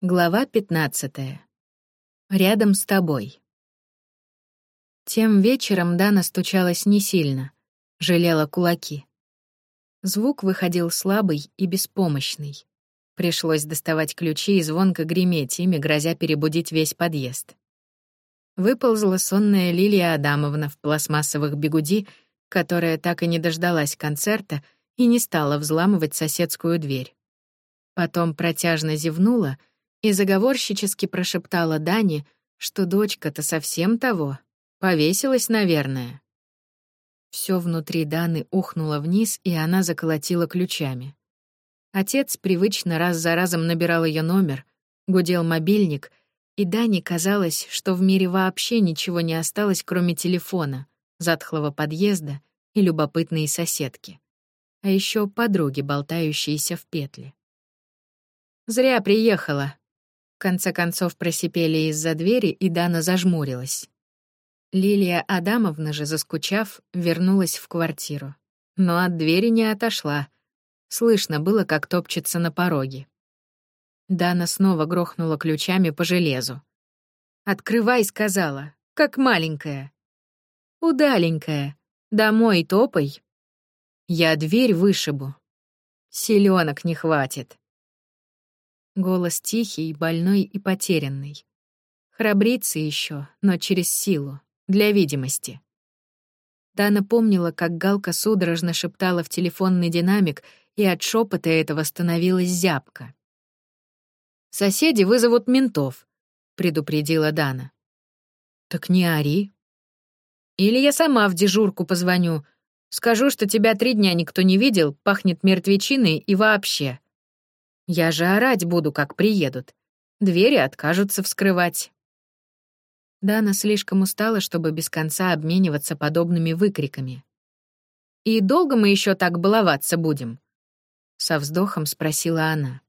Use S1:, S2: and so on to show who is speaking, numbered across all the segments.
S1: Глава 15. Рядом с тобой. Тем вечером Дана стучалась не сильно, жалела кулаки. Звук выходил слабый и беспомощный. Пришлось доставать ключи и звонко греметь ими, грозя перебудить весь подъезд. Выползла сонная Лилия Адамовна в пластмассовых бегуди, которая так и не дождалась концерта и не стала взламывать соседскую дверь. Потом протяжно зевнула — и заговорщически прошептала Дане, что дочка-то совсем того, повесилась, наверное. Все внутри Даны ухнуло вниз, и она заколотила ключами. Отец привычно раз за разом набирал ее номер, гудел мобильник, и Дане казалось, что в мире вообще ничего не осталось, кроме телефона, затхлого подъезда и любопытной соседки. А еще подруги, болтающиеся в петле. «Зря приехала», в конце концов просипели из-за двери, и Дана зажмурилась. Лилия Адамовна же, заскучав, вернулась в квартиру. Но от двери не отошла. Слышно было, как топчется на пороге. Дана снова грохнула ключами по железу. «Открывай», — сказала, — «как маленькая». «Удаленькая. Домой топай». «Я дверь вышибу». «Селенок не хватит». Голос тихий, больной и потерянный. Храбрится еще, но через силу, для видимости. Дана помнила, как Галка судорожно шептала в телефонный динамик, и от шепота этого становилась зябка. «Соседи вызовут ментов», — предупредила Дана. «Так не ори». «Или я сама в дежурку позвоню. Скажу, что тебя три дня никто не видел, пахнет мертвечиной и вообще. Я же орать буду, как приедут. Двери откажутся вскрывать. Дана слишком устала, чтобы без конца обмениваться подобными выкриками. «И долго мы еще так баловаться будем?» Со вздохом спросила она.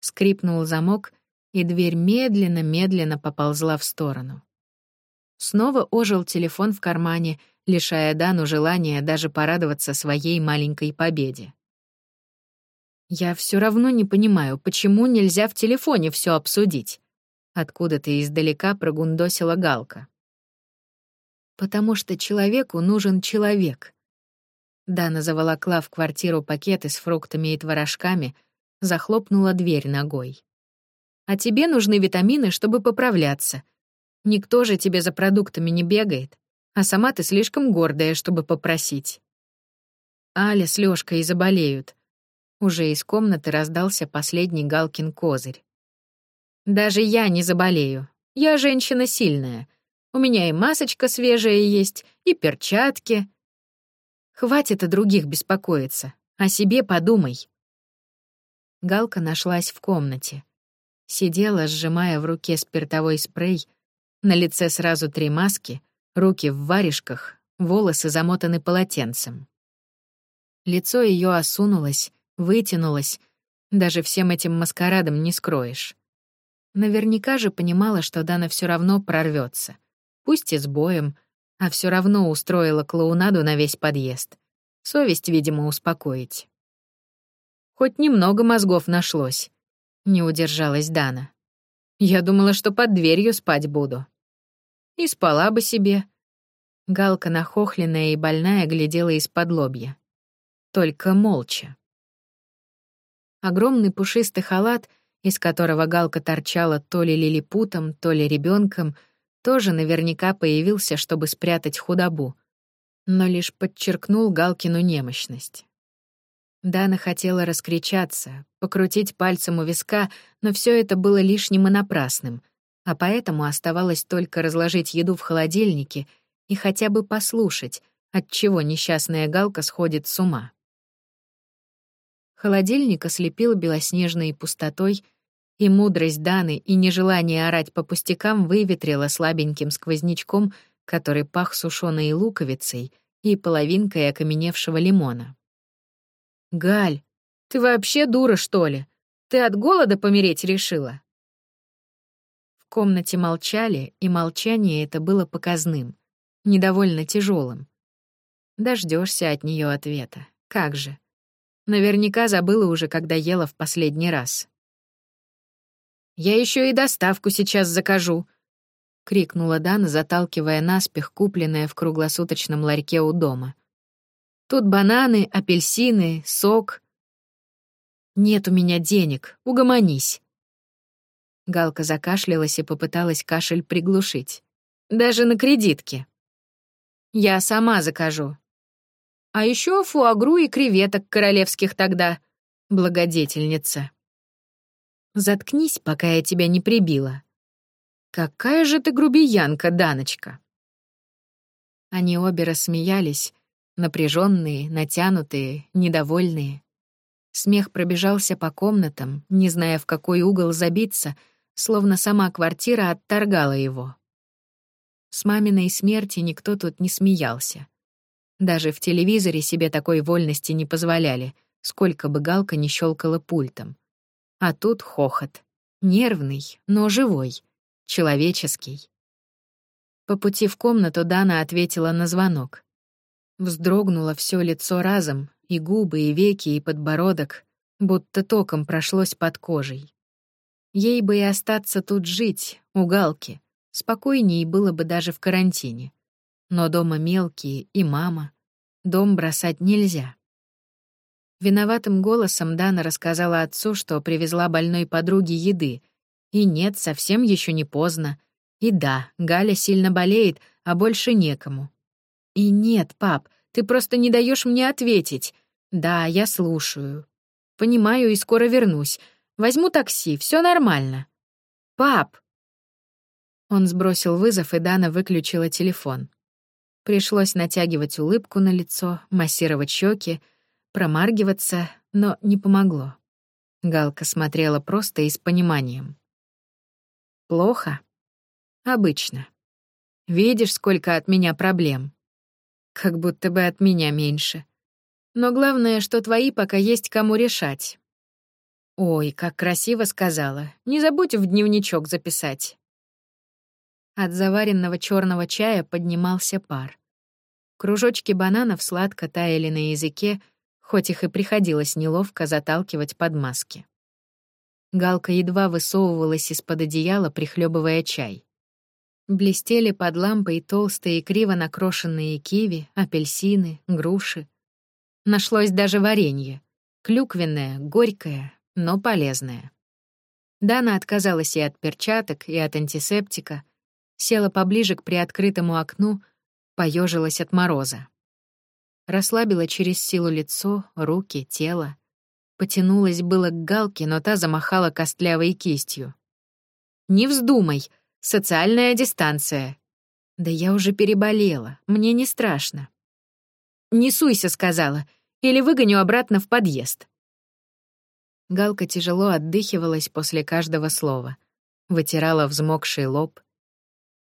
S1: Скрипнул замок, и дверь медленно-медленно поползла в сторону. Снова ожил телефон в кармане, лишая Дану желания даже порадоваться своей маленькой победе. Я все равно не понимаю, почему нельзя в телефоне все обсудить. Откуда-то издалека прогундосила Галка. Потому что человеку нужен человек. Дана заволокла в квартиру пакеты с фруктами и творожками, захлопнула дверь ногой. А тебе нужны витамины, чтобы поправляться. Никто же тебе за продуктами не бегает, а сама ты слишком гордая, чтобы попросить. Аля с Лёшкой заболеют — уже из комнаты раздался последний Галкин козырь. «Даже я не заболею. Я женщина сильная. У меня и масочка свежая есть, и перчатки. Хватит о других беспокоиться. О себе подумай». Галка нашлась в комнате. Сидела, сжимая в руке спиртовой спрей, на лице сразу три маски, руки в варежках, волосы замотаны полотенцем. Лицо ее осунулось, вытянулась. Даже всем этим маскарадом не скроешь. Наверняка же понимала, что Дана все равно прорвется, Пусть и с боем, а все равно устроила клоунаду на весь подъезд. Совесть, видимо, успокоить. Хоть немного мозгов нашлось. Не удержалась Дана. Я думала, что под дверью спать буду. И спала бы себе. Галка, нахохленная и больная, глядела из-под лобья. Только молча. Огромный пушистый халат, из которого галка торчала то ли лилипутом, то ли ребенком, тоже наверняка появился, чтобы спрятать худобу, но лишь подчеркнул Галкину немощность. Дана хотела раскричаться, покрутить пальцем у виска, но все это было лишним и напрасным, а поэтому оставалось только разложить еду в холодильнике и хотя бы послушать, отчего несчастная Галка сходит с ума. Холодильник ослепил белоснежной пустотой, и мудрость Даны и нежелание орать по пустякам выветрила слабеньким сквознячком, который пах сушеной луковицей и половинкой окаменевшего лимона. «Галь, ты вообще дура, что ли? Ты от голода помереть решила?» В комнате молчали, и молчание это было показным, недовольно тяжелым. Дождешься от нее ответа. Как же? Наверняка забыла уже, когда ела в последний раз. Я еще и доставку сейчас закажу!» — крикнула Дана, заталкивая наспех купленное в круглосуточном ларьке у дома. «Тут бананы, апельсины, сок». «Нет у меня денег, угомонись». Галка закашлялась и попыталась кашель приглушить. «Даже на кредитке». «Я сама закажу». «А еще фуагру и креветок королевских тогда, благодетельница». Заткнись, пока я тебя не прибила. Какая же ты грубиянка, Даночка. Они обе рассмеялись, напряженные, натянутые, недовольные. Смех пробежался по комнатам, не зная, в какой угол забиться, словно сама квартира отторгала его. С маминой смерти никто тут не смеялся. Даже в телевизоре себе такой вольности не позволяли, сколько бы Галка не щелкала пультом. А тут хохот. Нервный, но живой. Человеческий. По пути в комнату Дана ответила на звонок. Вздрогнуло все лицо разом, и губы, и веки, и подбородок, будто током прошлось под кожей. Ей бы и остаться тут жить, у Галки. Спокойнее было бы даже в карантине. Но дома мелкие и мама. Дом бросать нельзя. Виноватым голосом Дана рассказала отцу, что привезла больной подруге еды. И нет, совсем еще не поздно. И да, Галя сильно болеет, а больше некому. И нет, пап, ты просто не даешь мне ответить. Да, я слушаю. Понимаю и скоро вернусь. Возьму такси, все нормально. Пап! Он сбросил вызов, и Дана выключила телефон. Пришлось натягивать улыбку на лицо, массировать щеки, промаргиваться, но не помогло. Галка смотрела просто и с пониманием. Плохо? Обычно. Видишь, сколько от меня проблем. Как будто бы от меня меньше. Но главное, что твои пока есть кому решать. Ой, как красиво сказала. Не забудь в дневничок записать. От заваренного черного чая поднимался пар. Кружочки бананов сладко таяли на языке, хоть их и приходилось неловко заталкивать под маски. Галка едва высовывалась из-под одеяла, прихлебывая чай. Блестели под лампой толстые криво накрошенные киви, апельсины, груши. Нашлось даже варенье. Клюквенное, горькое, но полезное. Дана отказалась и от перчаток, и от антисептика, села поближе к приоткрытому окну, поежилась от мороза. Расслабила через силу лицо, руки, тело. Потянулась было к галке, но та замахала костлявой кистью. «Не вздумай! Социальная дистанция!» «Да я уже переболела, мне не страшно». «Не суйся», — сказала, — «или выгоню обратно в подъезд». Галка тяжело отдыхивалась после каждого слова, вытирала взмокший лоб.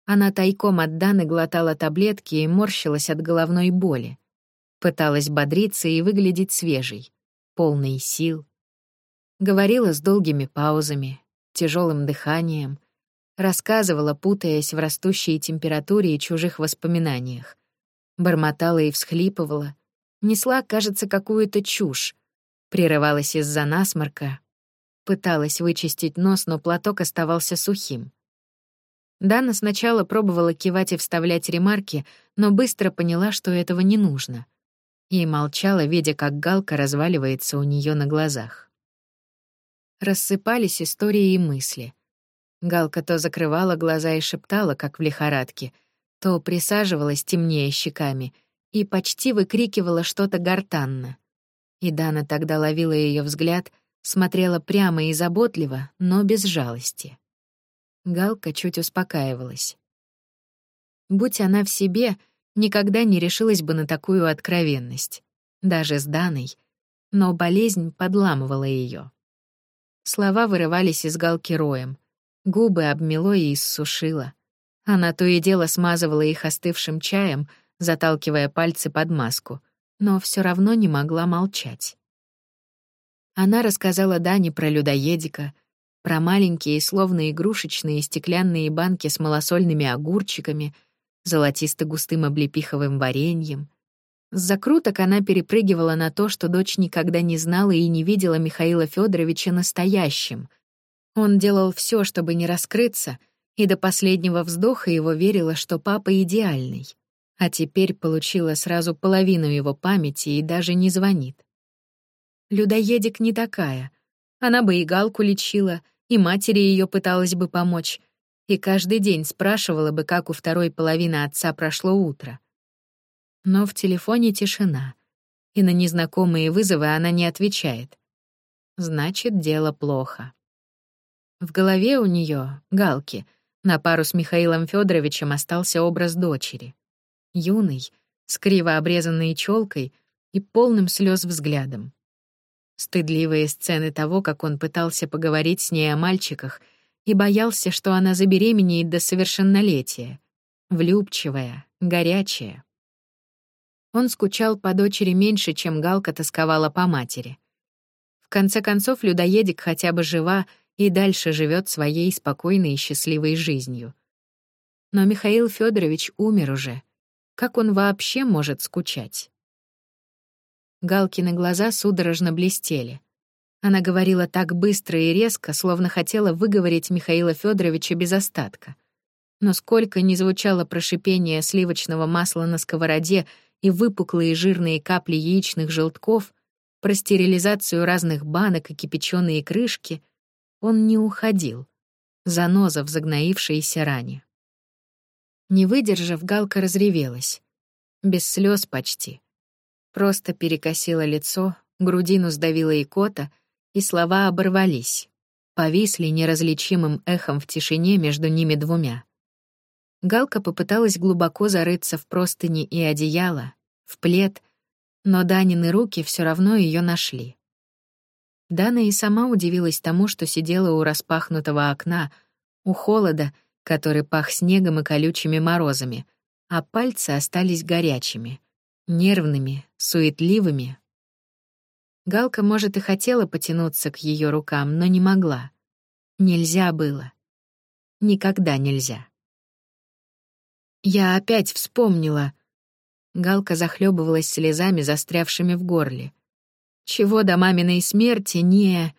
S1: Она тайком от Даны глотала таблетки и морщилась от головной боли. Пыталась бодриться и выглядеть свежей, полной сил. Говорила с долгими паузами, тяжелым дыханием, рассказывала, путаясь в растущей температуре и чужих воспоминаниях. Бормотала и всхлипывала, несла, кажется, какую-то чушь, прерывалась из-за насморка, пыталась вычистить нос, но платок оставался сухим. Дана сначала пробовала кивать и вставлять ремарки, но быстро поняла, что этого не нужно и молчала, видя, как Галка разваливается у нее на глазах. Рассыпались истории и мысли. Галка то закрывала глаза и шептала, как в лихорадке, то присаживалась темнее щеками и почти выкрикивала что-то гортанно. И Дана тогда ловила ее взгляд, смотрела прямо и заботливо, но без жалости. Галка чуть успокаивалась. Будь она в себе — никогда не решилась бы на такую откровенность, даже с Даной, но болезнь подламывала ее. Слова вырывались из галки роем, губы обмело и иссушило. Она то и дело смазывала их остывшим чаем, заталкивая пальцы под маску, но все равно не могла молчать. Она рассказала Дане про людоедика, про маленькие, словно игрушечные стеклянные банки с малосольными огурчиками — золотисто-густым облепиховым вареньем. С закруток она перепрыгивала на то, что дочь никогда не знала и не видела Михаила Федоровича настоящим. Он делал все, чтобы не раскрыться, и до последнего вздоха его верила, что папа идеальный. А теперь получила сразу половину его памяти и даже не звонит. Людоедик не такая. Она бы и Галку лечила, и матери ее пыталась бы помочь, и каждый день спрашивала бы, как у второй половины отца прошло утро. Но в телефоне тишина, и на незнакомые вызовы она не отвечает. Значит, дело плохо. В голове у нее, Галки, на пару с Михаилом Федоровичем остался образ дочери. Юный, с криво обрезанной челкой и полным слез взглядом. Стыдливые сцены того, как он пытался поговорить с ней о мальчиках и боялся, что она забеременеет до совершеннолетия. Влюбчивая, горячая. Он скучал по дочери меньше, чем Галка тосковала по матери. В конце концов, людоедик хотя бы жива и дальше живет своей спокойной и счастливой жизнью. Но Михаил Федорович умер уже. Как он вообще может скучать? Галкины глаза судорожно блестели. Она говорила так быстро и резко, словно хотела выговорить Михаила Федоровича без остатка. Но сколько ни звучало прошипение сливочного масла на сковороде и выпуклые жирные капли яичных желтков, про стерилизацию разных банок и кипяченые крышки, он не уходил. Заноза в загноившейся ране. Не выдержав, Галка разревелась. Без слез почти. Просто перекосила лицо, грудину сдавила икота, и слова оборвались. Повисли неразличимым эхом в тишине между ними двумя. Галка попыталась глубоко зарыться в простыни и одеяло, в плед, но Данины руки все равно ее нашли. Дана и сама удивилась тому, что сидела у распахнутого окна, у холода, который пах снегом и колючими морозами, а пальцы остались горячими нервными, суетливыми. Галка, может, и хотела потянуться к ее рукам, но не могла. Нельзя было. Никогда нельзя. Я опять вспомнила. Галка захлебывалась слезами, застрявшими в горле. Чего до маминой смерти не...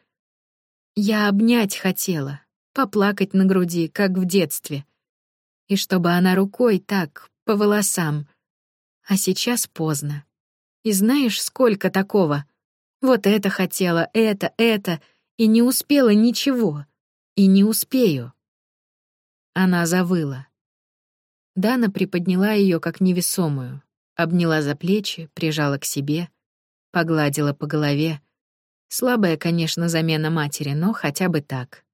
S1: Я обнять хотела, поплакать на груди, как в детстве. И чтобы она рукой так, по волосам, а сейчас поздно. И знаешь, сколько такого? Вот это хотела, это, это, и не успела ничего. И не успею. Она завыла. Дана приподняла ее как невесомую, обняла за плечи, прижала к себе, погладила по голове. Слабая, конечно, замена матери, но хотя бы так.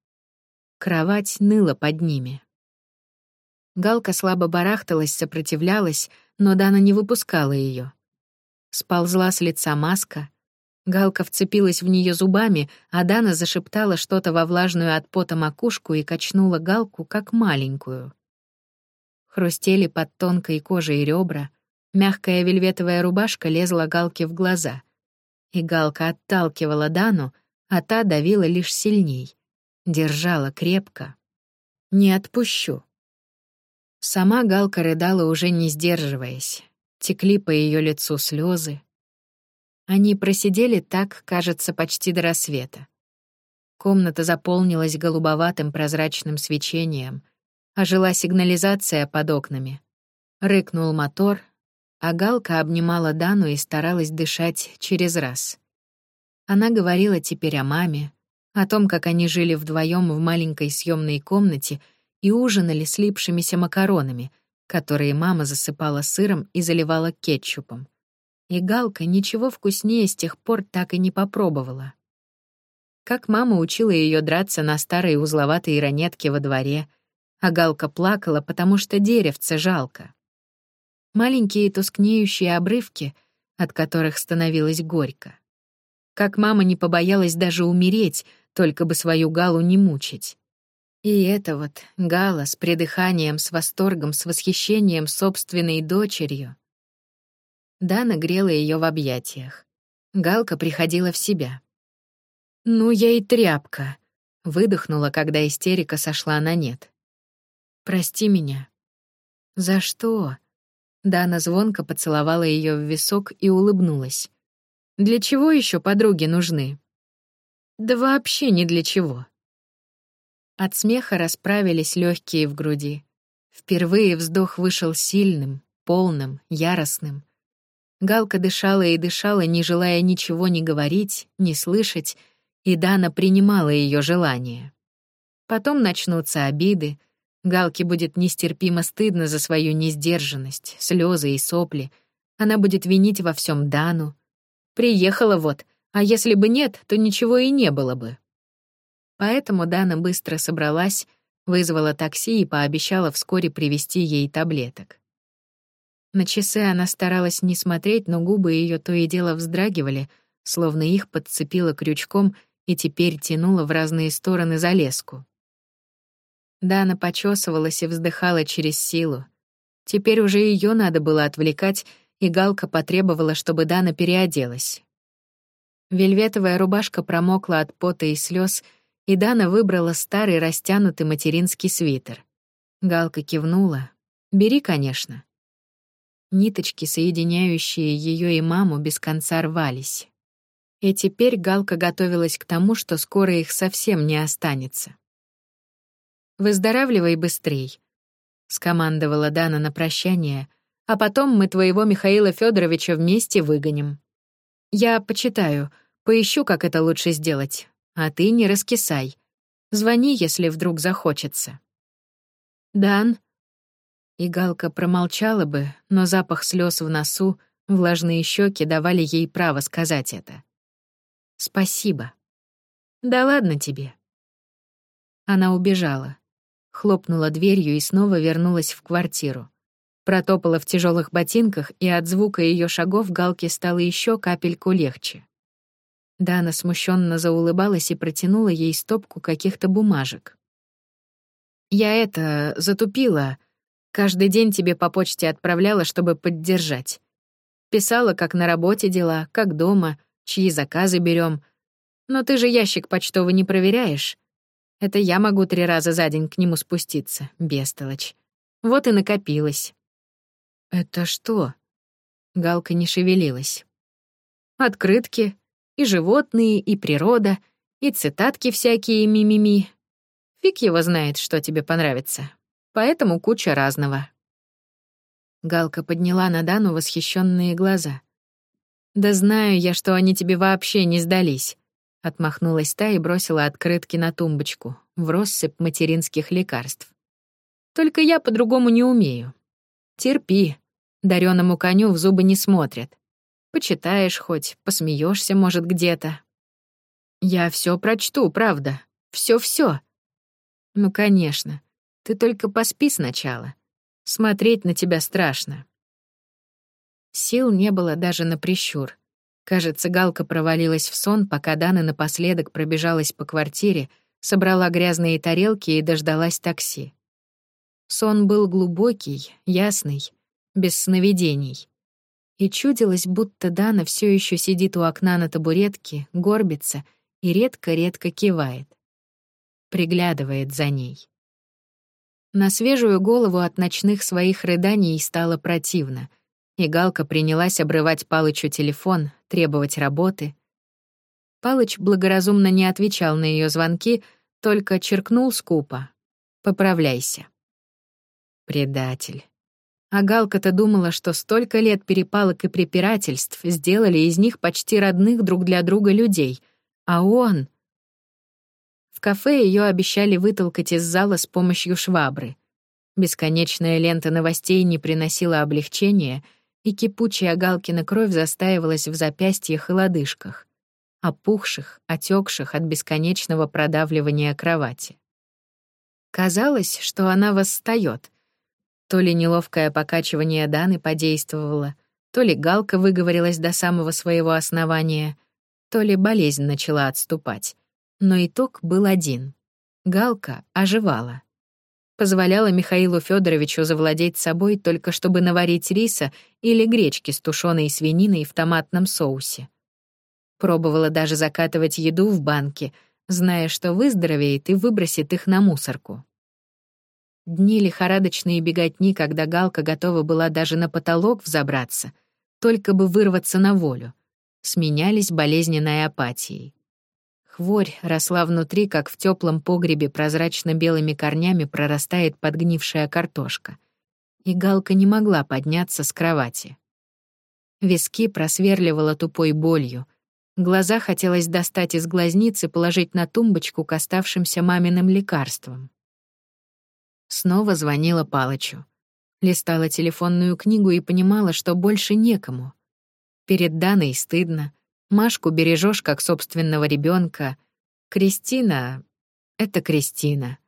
S1: Кровать ныла под ними. Галка слабо барахталась, сопротивлялась, но Дана не выпускала ее. Сползла с лица маска. Галка вцепилась в нее зубами, а Дана зашептала что-то во влажную от пота макушку и качнула Галку как маленькую. Хрустели под тонкой кожей ребра, мягкая вельветовая рубашка лезла Галке в глаза. И Галка отталкивала Дану, а та давила лишь сильней. Держала крепко. «Не отпущу», Сама Галка рыдала, уже не сдерживаясь. Текли по ее лицу слезы. Они просидели так, кажется, почти до рассвета. Комната заполнилась голубоватым прозрачным свечением, ожила сигнализация под окнами. Рыкнул мотор, а Галка обнимала Дану и старалась дышать через раз. Она говорила теперь о маме, о том, как они жили вдвоем в маленькой съемной комнате — и ужинали слипшимися макаронами, которые мама засыпала сыром и заливала кетчупом. И Галка ничего вкуснее с тех пор так и не попробовала. Как мама учила ее драться на старой узловатой ранетке во дворе, а Галка плакала, потому что деревце жалко. Маленькие тускнеющие обрывки, от которых становилось горько. Как мама не побоялась даже умереть, только бы свою Галу не мучить. И это вот Гала с придыханием, с восторгом, с восхищением собственной дочерью. Дана грела ее в объятиях. Галка приходила в себя. «Ну я и тряпка», — выдохнула, когда истерика сошла на нет. «Прости меня». «За что?» Дана звонко поцеловала ее в висок и улыбнулась. «Для чего еще подруги нужны?» «Да вообще ни для чего. От смеха расправились легкие в груди. Впервые вздох вышел сильным, полным, яростным. Галка дышала и дышала, не желая ничего ни говорить, ни слышать, и Дана принимала ее желание. Потом начнутся обиды, Галке будет нестерпимо стыдно за свою несдержанность, слезы и сопли. Она будет винить во всем Дану. Приехала вот, а если бы нет, то ничего и не было бы. Поэтому Дана быстро собралась, вызвала такси и пообещала вскоре привезти ей таблеток. На часы она старалась не смотреть, но губы ее то и дело вздрагивали, словно их подцепило крючком и теперь тянуло в разные стороны за леску. Дана почесывалась и вздыхала через силу. Теперь уже ее надо было отвлекать, и Галка потребовала, чтобы Дана переоделась. Вельветовая рубашка промокла от пота и слез, и Дана выбрала старый растянутый материнский свитер. Галка кивнула. «Бери, конечно». Ниточки, соединяющие ее и маму, без конца рвались. И теперь Галка готовилась к тому, что скоро их совсем не останется. Выздоравливай быстрей», — скомандовала Дана на прощание, «а потом мы твоего Михаила Федоровича вместе выгоним. Я почитаю, поищу, как это лучше сделать, а ты не раскисай. Звони, если вдруг захочется». «Дан?» И Галка промолчала бы, но запах слез в носу, влажные щеки давали ей право сказать это. «Спасибо». «Да ладно тебе». Она убежала хлопнула дверью и снова вернулась в квартиру. Протопала в тяжелых ботинках, и от звука ее шагов Галке стало еще капельку легче. Дана смущенно заулыбалась и протянула ей стопку каких-то бумажек. «Я это, затупила. Каждый день тебе по почте отправляла, чтобы поддержать. Писала, как на работе дела, как дома, чьи заказы берем. Но ты же ящик почтовый не проверяешь. Это я могу три раза за день к нему спуститься, бестолочь. Вот и накопилось. Это что? Галка не шевелилась. Открытки, и животные, и природа, и цитатки всякие мимими. Фиг его знает, что тебе понравится. Поэтому куча разного. Галка подняла на Дану восхищенные глаза. «Да знаю я, что они тебе вообще не сдались. Отмахнулась та и бросила открытки на тумбочку, в россыпь материнских лекарств. «Только я по-другому не умею. Терпи. Дареному коню в зубы не смотрят. Почитаешь хоть, посмеешься, может, где-то. Я все прочту, правда. Все-все. Ну, конечно. Ты только поспи сначала. Смотреть на тебя страшно. Сил не было даже на прищур. Кажется, Галка провалилась в сон, пока Дана напоследок пробежалась по квартире, собрала грязные тарелки и дождалась такси. Сон был глубокий, ясный, без сновидений. И чудилось, будто Дана все еще сидит у окна на табуретке, горбится и редко-редко кивает. Приглядывает за ней. На свежую голову от ночных своих рыданий стало противно — и Галка принялась обрывать Палычу телефон, требовать работы. Палыч благоразумно не отвечал на ее звонки, только черкнул скупо. «Поправляйся». Предатель. А Галка-то думала, что столько лет перепалок и препирательств сделали из них почти родных друг для друга людей. А он... В кафе ее обещали вытолкать из зала с помощью швабры. Бесконечная лента новостей не приносила облегчения — и кипучая Галкина кровь застаивалась в запястьях и лодыжках, опухших, отекших от бесконечного продавливания кровати. Казалось, что она восстает. То ли неловкое покачивание Даны подействовало, то ли Галка выговорилась до самого своего основания, то ли болезнь начала отступать. Но итог был один. Галка оживала позволяла Михаилу Федоровичу завладеть собой только чтобы наварить риса или гречки с тушеной свининой в томатном соусе. Пробовала даже закатывать еду в банке, зная, что выздоровеет и выбросит их на мусорку. Дни лихорадочные беготни, когда Галка готова была даже на потолок взобраться, только бы вырваться на волю, сменялись болезненной апатией. Хворь росла внутри, как в теплом погребе прозрачно-белыми корнями прорастает подгнившая картошка. И Галка не могла подняться с кровати. Виски просверливала тупой болью. Глаза хотелось достать из глазницы и положить на тумбочку к оставшимся маминым лекарствам. Снова звонила Палычу. Листала телефонную книгу и понимала, что больше некому. Перед Даной стыдно. Машку бережешь как собственного ребенка. Кристина — это Кристина.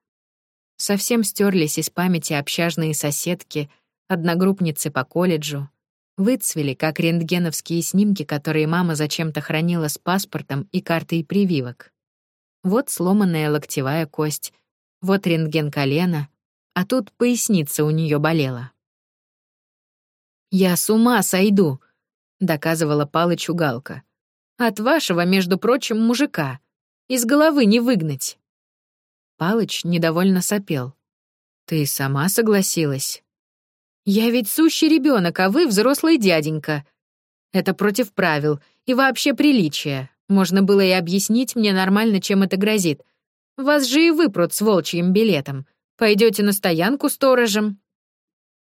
S1: Совсем стерлись из памяти общажные соседки, одногруппницы по колледжу. Выцвели, как рентгеновские снимки, которые мама зачем-то хранила с паспортом и картой прививок. Вот сломанная локтевая кость, вот рентген колена, а тут поясница у нее болела. «Я с ума сойду», — доказывала Палычу Галка. «От вашего, между прочим, мужика. Из головы не выгнать». Палыч недовольно сопел. «Ты сама согласилась?» «Я ведь сущий ребенок, а вы взрослый дяденька. Это против правил и вообще приличия. Можно было и объяснить мне нормально, чем это грозит. Вас же и выпрут с волчьим билетом. Пойдете на стоянку сторожем?»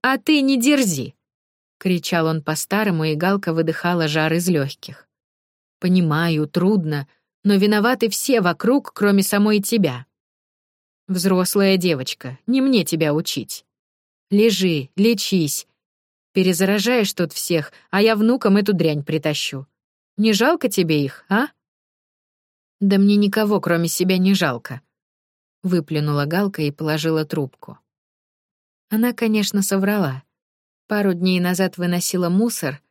S1: «А ты не дерзи!» — кричал он по-старому, и Галка выдыхала жар из легких. «Понимаю, трудно, но виноваты все вокруг, кроме самой тебя. Взрослая девочка, не мне тебя учить. Лежи, лечись. Перезаражаешь тут всех, а я внукам эту дрянь притащу. Не жалко тебе их, а?» «Да мне никого, кроме себя, не жалко», Выплюнула Галка и положила трубку. Она, конечно, соврала. Пару дней назад выносила мусор,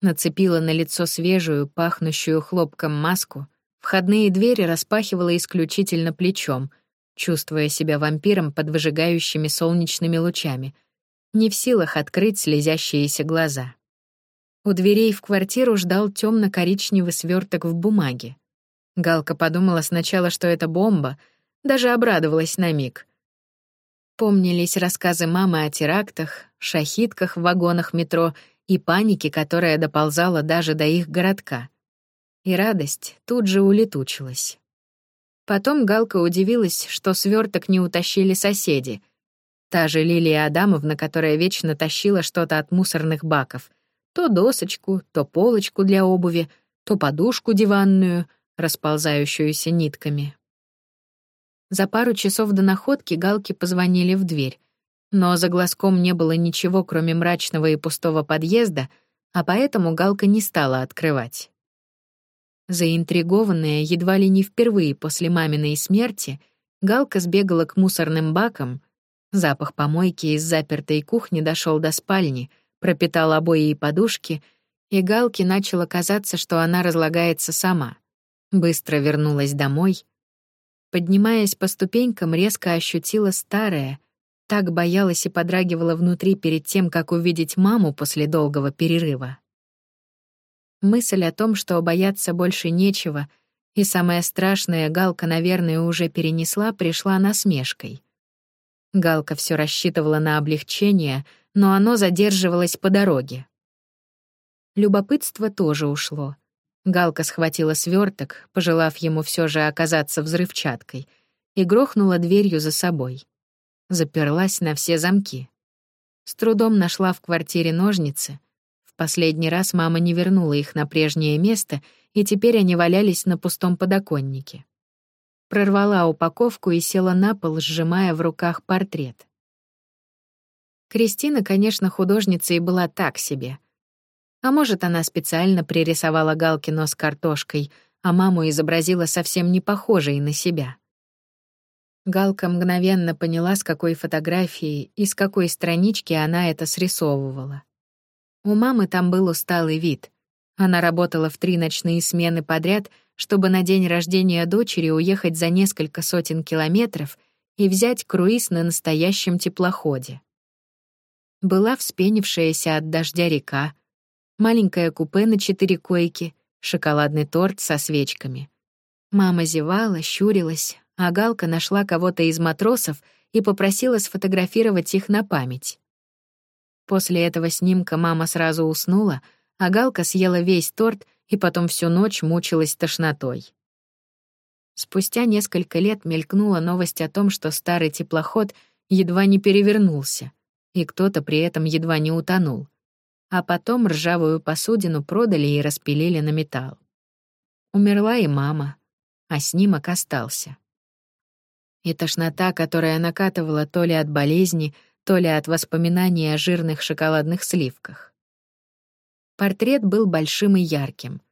S1: нацепила на лицо свежую, пахнущую хлопком маску, входные двери распахивала исключительно плечом, чувствуя себя вампиром под выжигающими солнечными лучами, не в силах открыть слезящиеся глаза. У дверей в квартиру ждал темно коричневый сверток в бумаге. Галка подумала сначала, что это бомба — даже обрадовалась на миг. Помнились рассказы мамы о терактах, шахитках в вагонах метро и панике, которая доползала даже до их городка. И радость тут же улетучилась. Потом Галка удивилась, что сверток не утащили соседи. Та же Лилия Адамовна, которая вечно тащила что-то от мусорных баков. То досочку, то полочку для обуви, то подушку диванную, расползающуюся нитками. За пару часов до находки Галки позвонили в дверь. Но за глазком не было ничего, кроме мрачного и пустого подъезда, а поэтому Галка не стала открывать. Заинтригованная едва ли не впервые после маминой смерти, Галка сбегала к мусорным бакам. Запах помойки из запертой кухни дошел до спальни, пропитал обои и подушки, и Галке начало казаться, что она разлагается сама. Быстро вернулась домой, Поднимаясь по ступенькам, резко ощутила старое, так боялась и подрагивала внутри перед тем, как увидеть маму после долгого перерыва. Мысль о том, что бояться больше нечего, и самое страшное Галка, наверное, уже перенесла, пришла насмешкой. Галка все рассчитывала на облегчение, но оно задерживалось по дороге. Любопытство тоже ушло. Галка схватила сверток, пожелав ему все же оказаться взрывчаткой, и грохнула дверью за собой. Заперлась на все замки. С трудом нашла в квартире ножницы. В последний раз мама не вернула их на прежнее место, и теперь они валялись на пустом подоконнике. Прорвала упаковку и села на пол, сжимая в руках портрет. Кристина, конечно, художница и была так себе — а может, она специально пририсовала Галки нос картошкой, а маму изобразила совсем не похожей на себя. Галка мгновенно поняла, с какой фотографии и с какой странички она это срисовывала. У мамы там был усталый вид. Она работала в три ночные смены подряд, чтобы на день рождения дочери уехать за несколько сотен километров и взять круиз на настоящем теплоходе. Была вспенившаяся от дождя река, маленькое купе на четыре койки, шоколадный торт со свечками. Мама зевала, щурилась, а Галка нашла кого-то из матросов и попросила сфотографировать их на память. После этого снимка мама сразу уснула, а Галка съела весь торт и потом всю ночь мучилась тошнотой. Спустя несколько лет мелькнула новость о том, что старый теплоход едва не перевернулся, и кто-то при этом едва не утонул. А потом ржавую посудину продали и распилили на металл. Умерла и мама, а снимок остался. И тошнота, которая накатывала то ли от болезни, то ли от воспоминаний о жирных шоколадных сливках. Портрет был большим и ярким.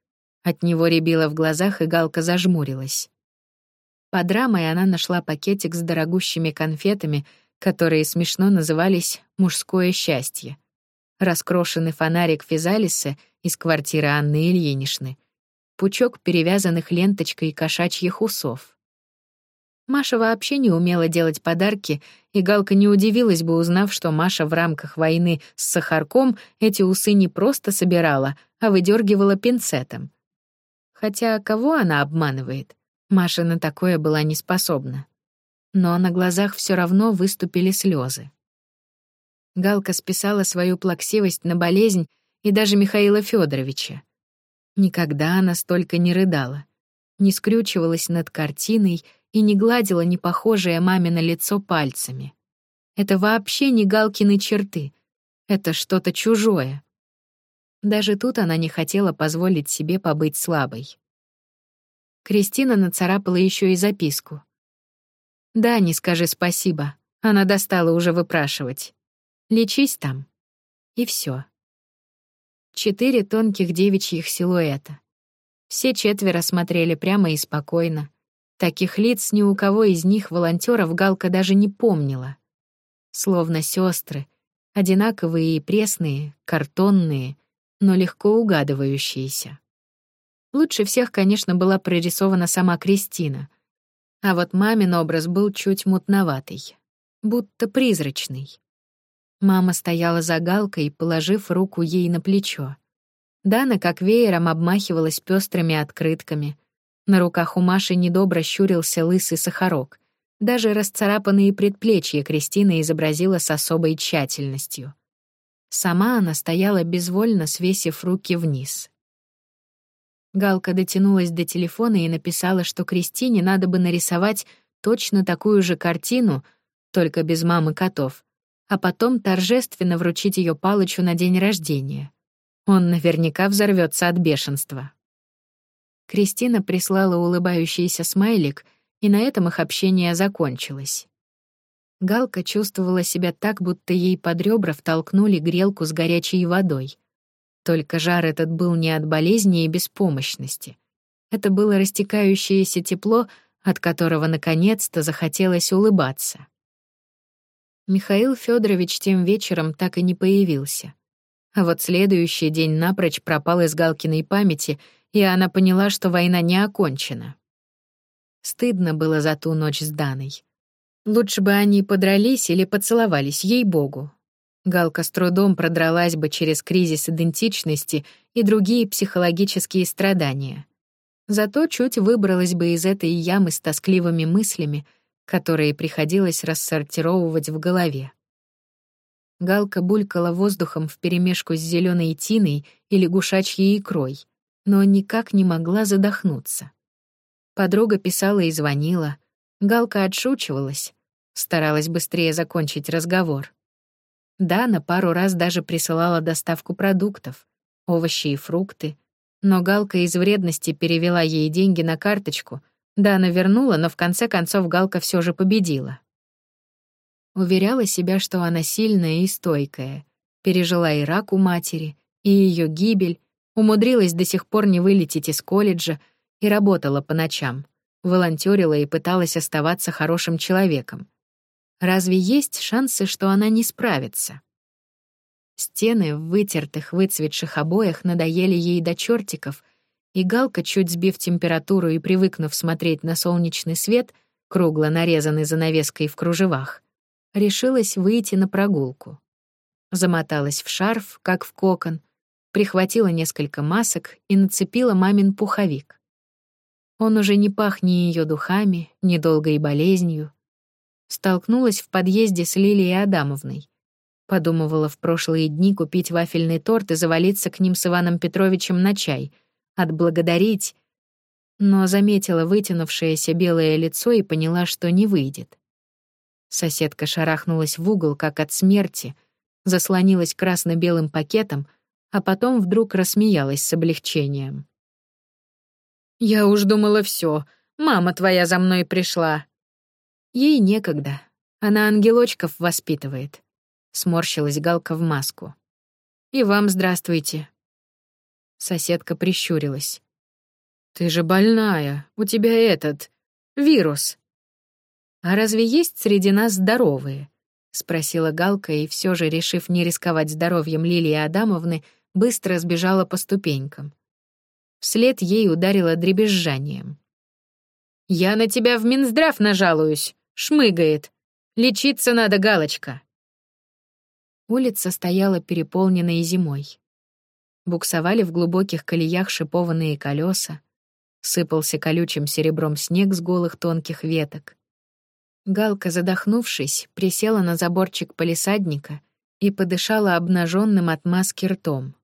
S1: От него рябило в глазах, и Галка зажмурилась. Под рамой она нашла пакетик с дорогущими конфетами, которые смешно назывались «мужское счастье». Раскрошенный фонарик Физалиса из квартиры Анны Ильиничны, пучок перевязанных ленточкой кошачьих усов. Маша вообще не умела делать подарки, и Галка не удивилась бы, узнав, что Маша в рамках войны с Сахарком эти усы не просто собирала, а выдергивала пинцетом. Хотя кого она обманывает? Маша на такое была не способна. Но на глазах все равно выступили слезы. Галка списала свою плаксивость на болезнь и даже Михаила Федоровича. Никогда она столько не рыдала, не скрючивалась над картиной и не гладила непохожее мамино лицо пальцами. Это вообще не Галкины черты. Это что-то чужое. Даже тут она не хотела позволить себе побыть слабой. Кристина нацарапала еще и записку. «Да, не скажи спасибо. Она достала уже выпрашивать. Лечись там». И все. Четыре тонких девичьих силуэта. Все четверо смотрели прямо и спокойно, Таких лиц ни у кого из них волонтеров Галка даже не помнила. Словно сестры, одинаковые и пресные, картонные, но легко угадывающиеся. Лучше всех, конечно, была прорисована сама Кристина. А вот мамин образ был чуть мутноватый, будто призрачный. Мама стояла за Галкой, положив руку ей на плечо. Дана как веером обмахивалась пестрыми открытками — на руках у Маши недобро щурился лысый сахарок. Даже расцарапанные предплечья Кристина изобразила с особой тщательностью. Сама она стояла безвольно, свесив руки вниз. Галка дотянулась до телефона и написала, что Кристине надо бы нарисовать точно такую же картину, только без мамы котов, а потом торжественно вручить ее Палычу на день рождения. Он наверняка взорвется от бешенства. Кристина прислала улыбающийся смайлик, и на этом их общение закончилось. Галка чувствовала себя так, будто ей под ребра втолкнули грелку с горячей водой. Только жар этот был не от болезни и беспомощности. Это было растекающееся тепло, от которого наконец-то захотелось улыбаться. Михаил Федорович тем вечером так и не появился. А вот следующий день напрочь пропал из Галкиной памяти — и она поняла, что война не окончена. Стыдно было за ту ночь с Даной. Лучше бы они подрались или поцеловались, ей-богу. Галка с трудом продралась бы через кризис идентичности и другие психологические страдания. Зато чуть выбралась бы из этой ямы с тоскливыми мыслями, которые приходилось рассортировывать в голове. Галка булькала воздухом вперемешку с зеленой тиной и лягушачьей икрой — но никак не могла задохнуться. Подруга писала и звонила. Галка отшучивалась, старалась быстрее закончить разговор. Дана пару раз даже присылала доставку продуктов, овощи и фрукты, но Галка из вредности перевела ей деньги на карточку. Дана вернула, но в конце концов Галка все же победила. Уверяла себя, что она сильная и стойкая, пережила и рак у матери, и ее гибель, Умудрилась до сих пор не вылететь из колледжа и работала по ночам. Волонтерила и пыталась оставаться хорошим человеком. Разве есть шансы, что она не справится? Стены в вытертых, выцветших обоях надоели ей до чертиков, и Галка, чуть сбив температуру и привыкнув смотреть на солнечный свет, кругло нарезанный занавеской в кружевах, решилась выйти на прогулку. Замоталась в шарф, как в кокон, прихватила несколько масок и нацепила мамин пуховик. Он уже не пах ни ее духами, ни долгой болезнью. Столкнулась в подъезде с Лилией Адамовной. Подумывала в прошлые дни купить вафельный торт и завалиться к ним с Иваном Петровичем на чай, отблагодарить. но заметила вытянувшееся белое лицо и поняла, что не выйдет. Соседка шарахнулась в угол, как от смерти, заслонилась красно-белым пакетом, а потом вдруг рассмеялась с облегчением. «Я уж думала, все, мама твоя за мной пришла». Ей некогда, она ангелочков воспитывает. Сморщилась Галка в маску. «И вам здравствуйте». Соседка прищурилась. «Ты же больная, у тебя этот... вирус». «А разве есть среди нас здоровые?» — спросила Галка, и все же, решив не рисковать здоровьем Лилии Адамовны, быстро сбежала по ступенькам. Вслед ей ударило дребезжанием. «Я на тебя в Минздрав нажалуюсь!» — шмыгает. «Лечиться надо, Галочка!» Улица стояла переполненной зимой. Буксовали в глубоких колеях шипованные колеса, сыпался колючим серебром снег с голых тонких веток. Галка, задохнувшись, присела на заборчик полисадника и подышала обнаженным от маски ртом.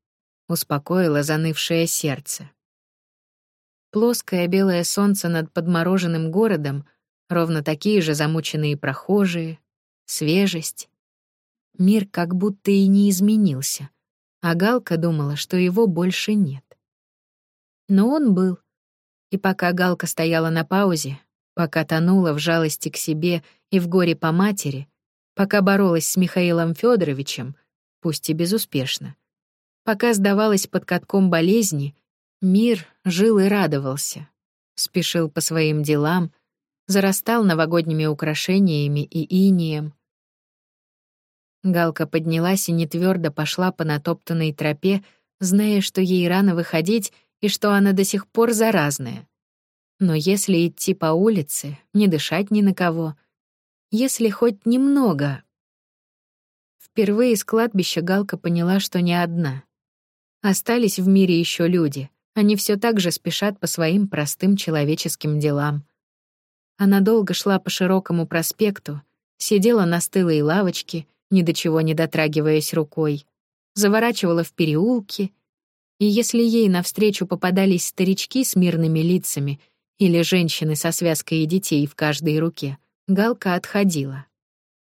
S1: Успокоила занывшее сердце. Плоское белое солнце над подмороженным городом, ровно такие же замученные прохожие, свежесть, Мир как будто и не изменился, а Галка думала, что его больше нет. Но он был. И пока Галка стояла на паузе, пока тонула в жалости к себе и в горе по матери, пока боролась с Михаилом Федоровичем, пусть и безуспешно, пока сдавалась под катком болезни, мир жил и радовался, спешил по своим делам, зарастал новогодними украшениями и инием, Галка поднялась и нетвёрдо пошла по натоптанной тропе, зная, что ей рано выходить и что она до сих пор заразная. Но если идти по улице, не дышать ни на кого, если хоть немного... Впервые с кладбища Галка поняла, что не одна. Остались в мире еще люди, они все так же спешат по своим простым человеческим делам. Она долго шла по широкому проспекту, сидела на стылой лавочке ни до чего не дотрагиваясь рукой, заворачивала в переулки, и если ей навстречу попадались старички с мирными лицами или женщины со связкой детей в каждой руке, Галка отходила.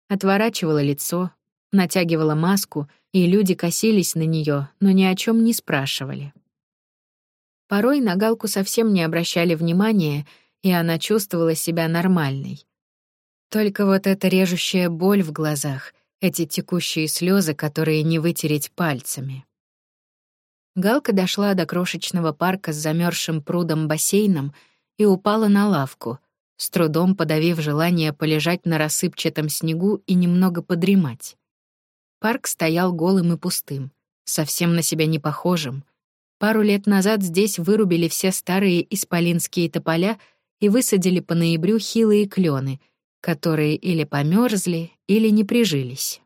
S1: Отворачивала лицо, натягивала маску, и люди косились на нее, но ни о чем не спрашивали. Порой на Галку совсем не обращали внимания, и она чувствовала себя нормальной. Только вот эта режущая боль в глазах — эти текущие слезы, которые не вытереть пальцами. Галка дошла до крошечного парка с замерзшим прудом-бассейном и упала на лавку, с трудом подавив желание полежать на рассыпчатом снегу и немного подремать. Парк стоял голым и пустым, совсем на себя не похожим. Пару лет назад здесь вырубили все старые исполинские тополя и высадили по ноябрю хилые клены — которые или померзли, или не прижились.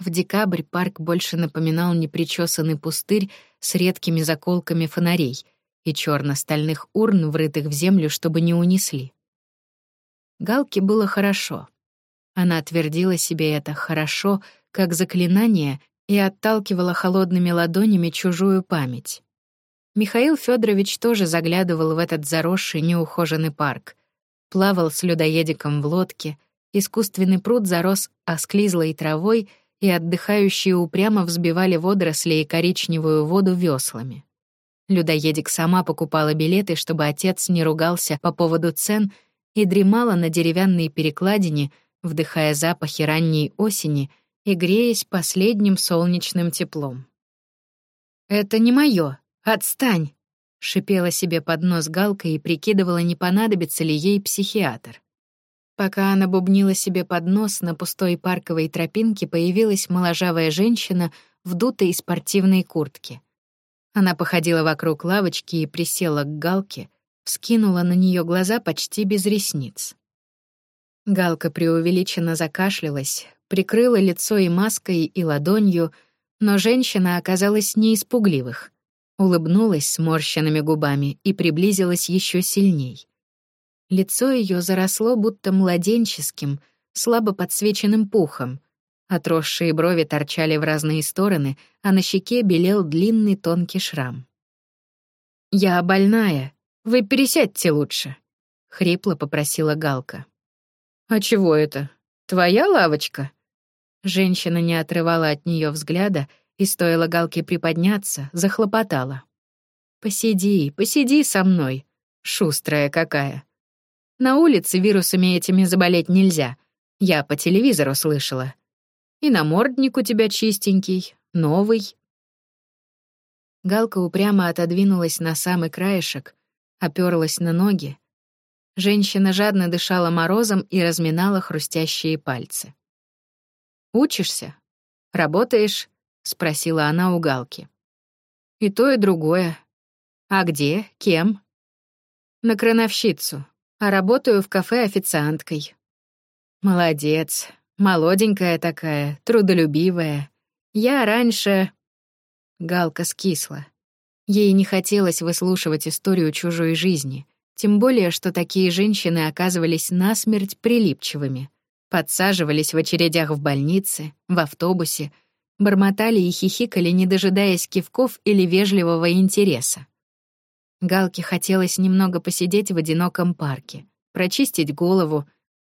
S1: В декабрь парк больше напоминал непричесанный пустырь с редкими заколками фонарей и черно-стальных урн, врытых в землю, чтобы не унесли. Галке было хорошо. Она твердила себе это «хорошо», как заклинание, и отталкивала холодными ладонями чужую память. Михаил Федорович тоже заглядывал в этот заросший неухоженный парк — плавал с людоедиком в лодке, искусственный пруд зарос осклизлой травой, и отдыхающие упрямо взбивали водоросли и коричневую воду веслами. Людоедик сама покупала билеты, чтобы отец не ругался по поводу цен, и дремала на деревянной перекладине, вдыхая запахи ранней осени и греясь последним солнечным теплом. «Это не моё, отстань!» Шипела себе под нос Галка и прикидывала, не понадобится ли ей психиатр. Пока она бубнила себе под нос, на пустой парковой тропинке появилась моложавая женщина в дутой спортивной куртке. Она походила вокруг лавочки и присела к Галке, вскинула на нее глаза почти без ресниц. Галка преувеличенно закашлялась, прикрыла лицо и маской, и ладонью, но женщина оказалась не испугливых улыбнулась сморщенными губами и приблизилась еще сильней. Лицо ее заросло будто младенческим, слабо подсвеченным пухом. Отросшие брови торчали в разные стороны, а на щеке белел длинный тонкий шрам. «Я больная», Вы пересядьте лучше», — хрипло попросила Галка. «А чего это? Твоя лавочка?» Женщина не отрывала от нее взгляда, и стоило Галке приподняться, захлопотала. «Посиди, посиди со мной, шустрая какая. На улице вирусами этими заболеть нельзя, я по телевизору слышала. И намордник у тебя чистенький, новый». Галка упрямо отодвинулась на самый краешек, оперлась на ноги. Женщина жадно дышала морозом и разминала хрустящие пальцы. «Учишься? Работаешь?» — спросила она у Галки. «И то, и другое. А где? Кем?» «На крановщицу, а работаю в кафе официанткой». «Молодец. Молоденькая такая, трудолюбивая. Я раньше...» Галка скисла. Ей не хотелось выслушивать историю чужой жизни, тем более, что такие женщины оказывались насмерть прилипчивыми, подсаживались в очередях в больнице, в автобусе, бормотали и хихикали, не дожидаясь кивков или вежливого интереса. Галке хотелось немного посидеть в одиноком парке, прочистить голову,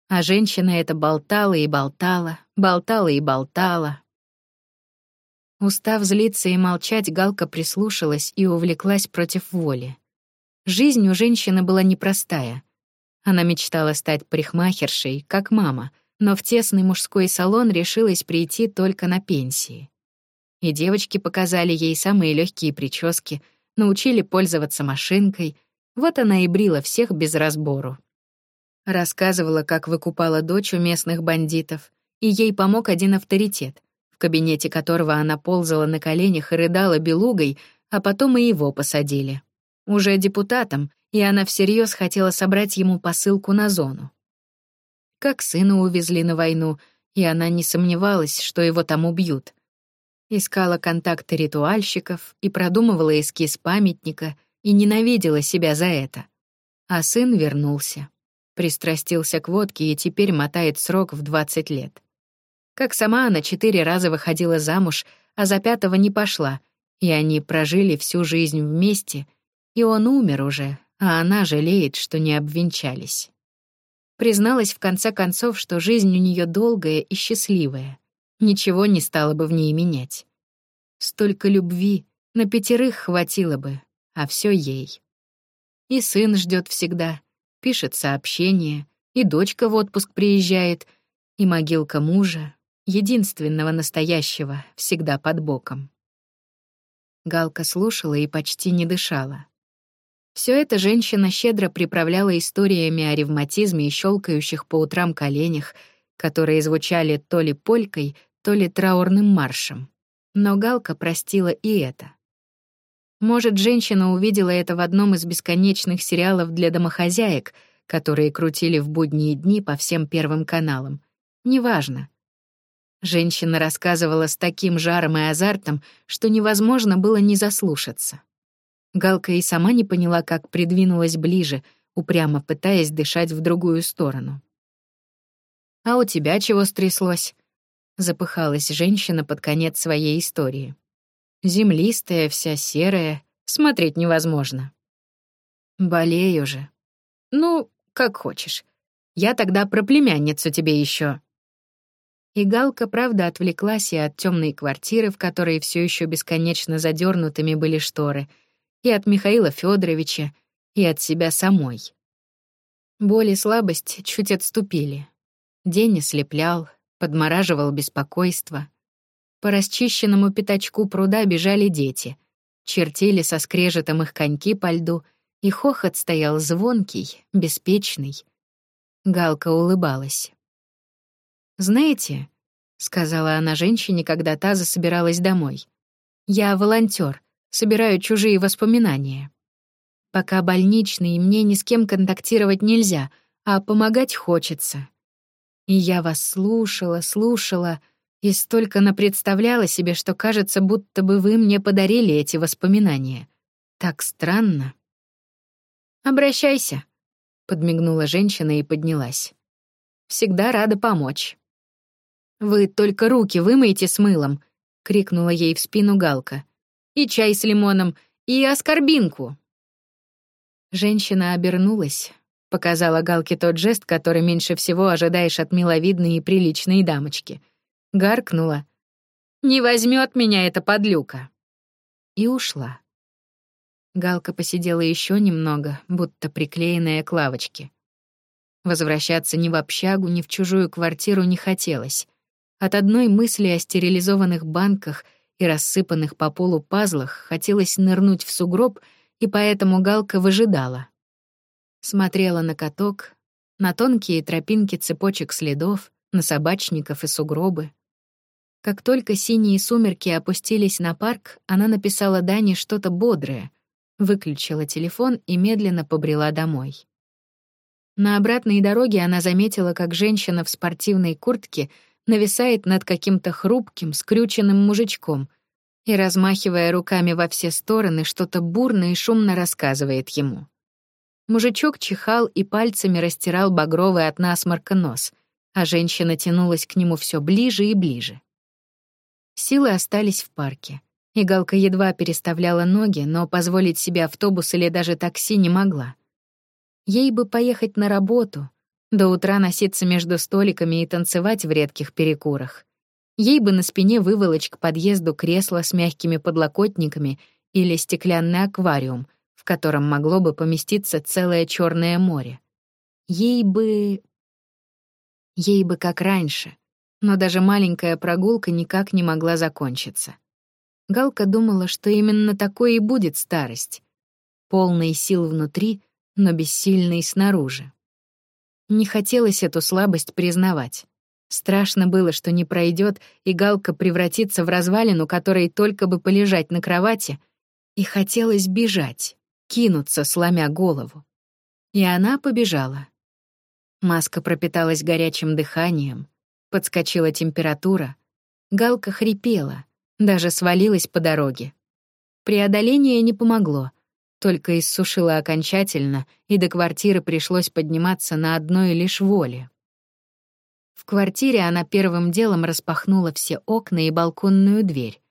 S1: а женщина это болтала и болтала, болтала и болтала, Устав злиться и молчать, Галка прислушалась и увлеклась против воли. Жизнь у женщины была непростая. Она мечтала стать парикмахершей, как мама, но в тесный мужской салон решилась прийти только на пенсии. И девочки показали ей самые легкие прически, научили пользоваться машинкой. Вот она и брила всех без разбору. Рассказывала, как выкупала дочь у местных бандитов, и ей помог один авторитет — в кабинете которого она ползала на коленях и рыдала белугой, а потом и его посадили. Уже депутатом, и она всерьез хотела собрать ему посылку на зону. Как сына увезли на войну, и она не сомневалась, что его там убьют. Искала контакты ритуальщиков и продумывала эскиз памятника, и ненавидела себя за это. А сын вернулся. Пристрастился к водке и теперь мотает срок в 20 лет. Как сама она четыре раза выходила замуж, а за пятого не пошла, и они прожили всю жизнь вместе, и он умер уже, а она жалеет, что не обвенчались. Призналась в конце концов, что жизнь у нее долгая и счастливая. Ничего не стало бы в ней менять. Столько любви, на пятерых хватило бы, а все ей. И сын ждет всегда, пишет сообщения, и дочка в отпуск приезжает, и могилка мужа, единственного настоящего, всегда под боком. Галка слушала и почти не дышала. Все это женщина щедро приправляла историями о ревматизме и щелкающих по утрам коленях, которые звучали то ли полькой, то ли траурным маршем. Но Галка простила и это. Может, женщина увидела это в одном из бесконечных сериалов для домохозяек, которые крутили в будние дни по всем первым каналам. Неважно. Женщина рассказывала с таким жаром и азартом, что невозможно было не заслушаться. Галка и сама не поняла, как придвинулась ближе, упрямо пытаясь дышать в другую сторону. «А у тебя чего стряслось?» — запыхалась женщина под конец своей истории. «Землистая, вся серая, смотреть невозможно». «Болею же». «Ну, как хочешь. Я тогда про племянницу тебе еще. И Галка, правда, отвлеклась и от темной квартиры, в которой все еще бесконечно задернутыми были шторы, и от Михаила Федоровича, и от себя самой. Боль и слабость чуть отступили. День ослеплял, подмораживал беспокойство. По расчищенному пятачку пруда бежали дети. Чертили со скрежетом их коньки по льду, и хохот стоял звонкий, беспечный. Галка улыбалась. «Знаете», — сказала она женщине, когда та засобиралась домой, «я волонтер, собираю чужие воспоминания. Пока больничный, мне ни с кем контактировать нельзя, а помогать хочется. И я вас слушала, слушала, и столько напредставляла себе, что кажется, будто бы вы мне подарили эти воспоминания. Так странно». «Обращайся», — подмигнула женщина и поднялась. «Всегда рада помочь». «Вы только руки вымойте с мылом!» — крикнула ей в спину Галка. «И чай с лимоном, и аскорбинку!» Женщина обернулась, показала Галке тот жест, который меньше всего ожидаешь от миловидной и приличной дамочки. Гаркнула. «Не возьмет меня эта подлюка!» И ушла. Галка посидела еще немного, будто приклеенная к лавочке. Возвращаться ни в общагу, ни в чужую квартиру не хотелось. От одной мысли о стерилизованных банках и рассыпанных по полу пазлах хотелось нырнуть в сугроб, и поэтому Галка выжидала. Смотрела на каток, на тонкие тропинки цепочек следов, на собачников и сугробы. Как только синие сумерки опустились на парк, она написала Дане что-то бодрое, выключила телефон и медленно побрела домой. На обратной дороге она заметила, как женщина в спортивной куртке нависает над каким-то хрупким, скрюченным мужичком и, размахивая руками во все стороны, что-то бурно и шумно рассказывает ему. Мужичок чихал и пальцами растирал багровый от насморка нос, а женщина тянулась к нему все ближе и ближе. Силы остались в парке. И Галка едва переставляла ноги, но позволить себе автобус или даже такси не могла. Ей бы поехать на работу, до утра носиться между столиками и танцевать в редких перекурах. Ей бы на спине выволочь к подъезду кресло с мягкими подлокотниками или стеклянный аквариум, в котором могло бы поместиться целое Черное море. Ей бы... Ей бы как раньше, но даже маленькая прогулка никак не могла закончиться. Галка думала, что именно такой и будет старость. Полный сил внутри, но бессильный снаружи. Не хотелось эту слабость признавать. Страшно было, что не пройдет, и Галка превратится в развалину, которой только бы полежать на кровати, и хотелось бежать, кинуться, сломя голову. И она побежала. Маска пропиталась горячим дыханием, подскочила температура, Галка хрипела — даже свалилась по дороге. Преодоление не помогло, только иссушило окончательно, и до квартиры пришлось подниматься на одной лишь воле. В квартире она первым делом распахнула все окна и балконную дверь.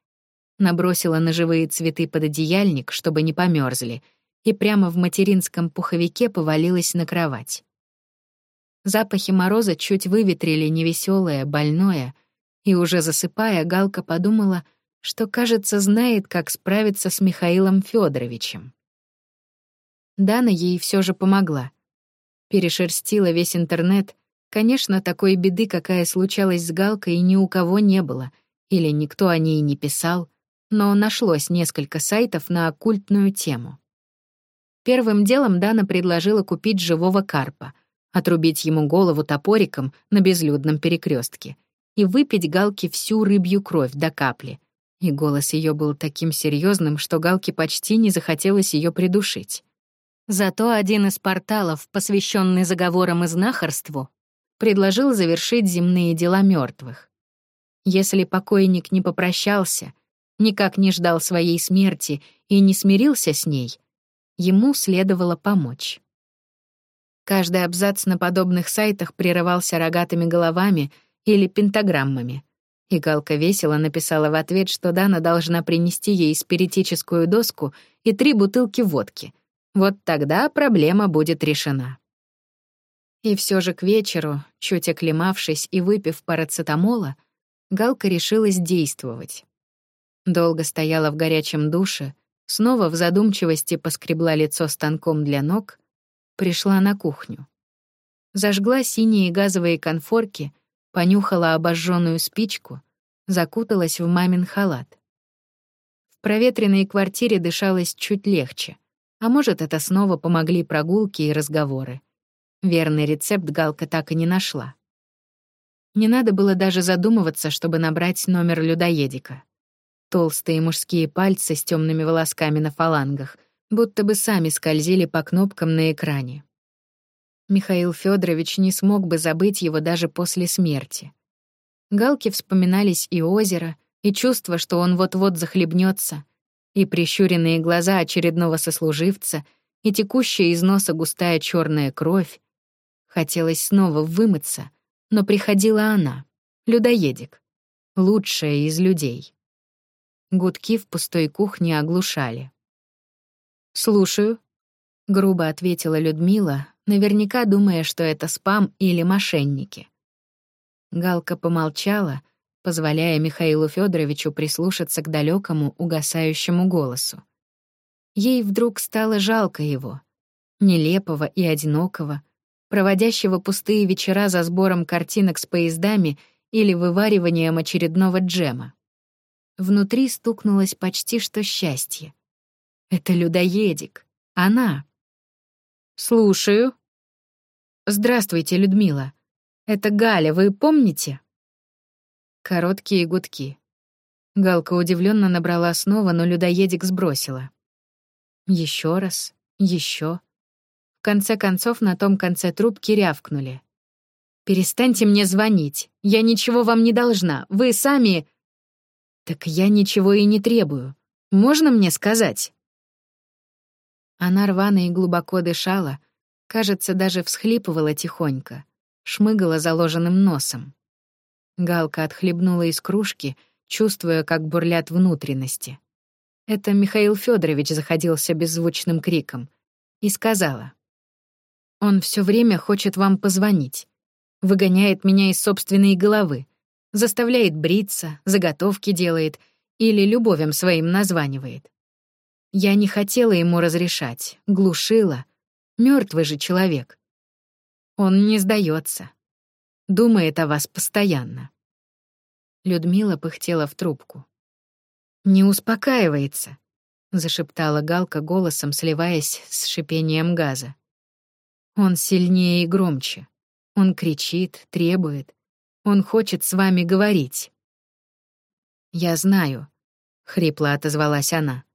S1: Набросила на живые цветы под одеяльник, чтобы не померзли, и прямо в материнском пуховике повалилась на кровать. Запахи мороза чуть выветрили невеселое, больное, и уже засыпая, Галка подумала, что, кажется, знает, как справиться с Михаилом Федоровичем. Дана ей все же помогла. Перешерстила весь интернет. Конечно, такой беды, какая случалась с Галкой, ни у кого не было, или никто о ней не писал, но нашлось несколько сайтов на оккультную тему. Первым делом Дана предложила купить живого карпа, отрубить ему голову топориком на безлюдном перекрестке и выпить Галке всю рыбью кровь до капли, и голос ее был таким серьезным, что Галке почти не захотелось ее придушить. Зато один из порталов, посвященный заговорам и знахарству, предложил завершить земные дела мертвых. Если покойник не попрощался, никак не ждал своей смерти и не смирился с ней, ему следовало помочь. Каждый абзац на подобных сайтах прерывался рогатыми головами или пентаграммами — и Галка весело написала в ответ, что Дана должна принести ей спиритическую доску и три бутылки водки. Вот тогда проблема будет решена. И все же к вечеру, чуть оклемавшись и выпив парацетамола, Галка решилась действовать. Долго стояла в горячем душе, снова в задумчивости поскребла лицо станком для ног, пришла на кухню. Зажгла синие газовые конфорки — понюхала обожженную спичку, закуталась в мамин халат. В проветренной квартире дышалось чуть легче, а может, это снова помогли прогулки и разговоры. Верный рецепт Галка так и не нашла. Не надо было даже задумываться, чтобы набрать номер людоедика. Толстые мужские пальцы с темными волосками на фалангах будто бы сами скользили по кнопкам на экране. Михаил Федорович не смог бы забыть его даже после смерти. Галке вспоминались и озеро, и чувство, что он вот-вот захлебнется, и прищуренные глаза очередного сослуживца, и текущая из носа густая черная кровь. Хотелось снова вымыться, но приходила она, людоедик, лучшая из людей. Гудки в пустой кухне оглушали. «Слушаю», — грубо ответила Людмила, наверняка думая, что это спам или мошенники. Галка помолчала, позволяя Михаилу Федоровичу прислушаться к далекому угасающему голосу. Ей вдруг стало жалко его, нелепого и одинокого, проводящего пустые вечера за сбором картинок с поездами или вывариванием очередного джема. Внутри стукнулось почти что счастье. Это людоедик. Она. «Слушаю». «Здравствуйте, Людмила. Это Галя, вы помните?» Короткие гудки. Галка удивленно набрала снова, но людоедик сбросила. Еще раз, еще. В конце концов, на том конце трубки рявкнули. «Перестаньте мне звонить. Я ничего вам не должна. Вы сами...» «Так я ничего и не требую. Можно мне сказать?» Она рвано и глубоко дышала, кажется, даже всхлипывала тихонько, шмыгала заложенным носом. Галка отхлебнула из кружки, чувствуя, как бурлят внутренности. Это Михаил Федорович заходился беззвучным криком и сказала. «Он все время хочет вам позвонить, выгоняет меня из собственной головы, заставляет бриться, заготовки делает или любовем своим названивает. Я не хотела ему разрешать, глушила. Мертвый же человек. Он не сдается. Думает о вас постоянно. Людмила пыхтела в трубку. «Не успокаивается», — зашептала Галка голосом, сливаясь с шипением газа. «Он сильнее и громче. Он кричит, требует. Он хочет с вами говорить». «Я знаю», — хрипло отозвалась она.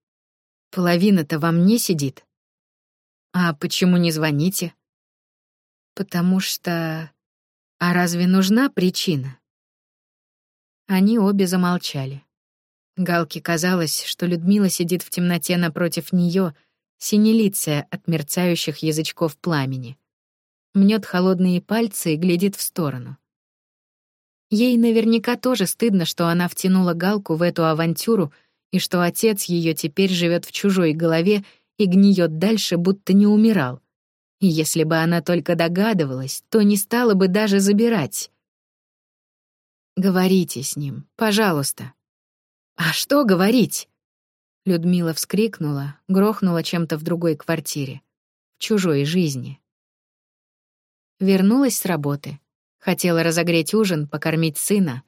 S1: Половина-то во мне сидит. А почему не звоните? Потому что... А разве нужна причина? Они обе замолчали. Галке казалось, что Людмила сидит в темноте напротив нее, синелицая от мерцающих язычков пламени. Мнет холодные пальцы и глядит в сторону. Ей наверняка тоже стыдно, что она втянула Галку в эту авантюру — и что отец ее теперь живет в чужой голове и гниет дальше, будто не умирал. Если бы она только догадывалась, то не стала бы даже забирать. «Говорите с ним, пожалуйста». «А что говорить?» Людмила вскрикнула, грохнула чем-то в другой квартире, в чужой жизни. Вернулась с работы. Хотела разогреть ужин, покормить сына.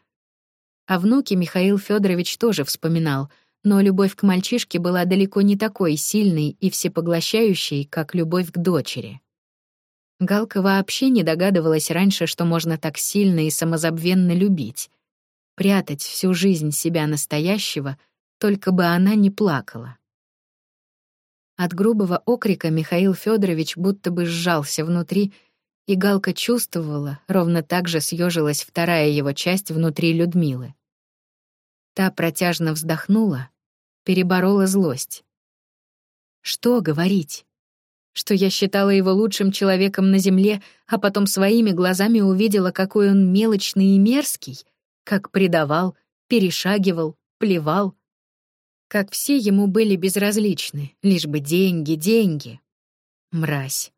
S1: О внуке Михаил Федорович тоже вспоминал — но любовь к мальчишке была далеко не такой сильной и всепоглощающей, как любовь к дочери. Галка вообще не догадывалась раньше, что можно так сильно и самозабвенно любить, прятать всю жизнь себя настоящего, только бы она не плакала. От грубого окрика Михаил Федорович будто бы сжался внутри, и Галка чувствовала, ровно так же съежилась вторая его часть внутри Людмилы. Та протяжно вздохнула, переборола злость. Что говорить? Что я считала его лучшим человеком на земле, а потом своими глазами увидела, какой он мелочный и мерзкий, как предавал, перешагивал, плевал. Как все ему были безразличны, лишь бы деньги, деньги. Мразь.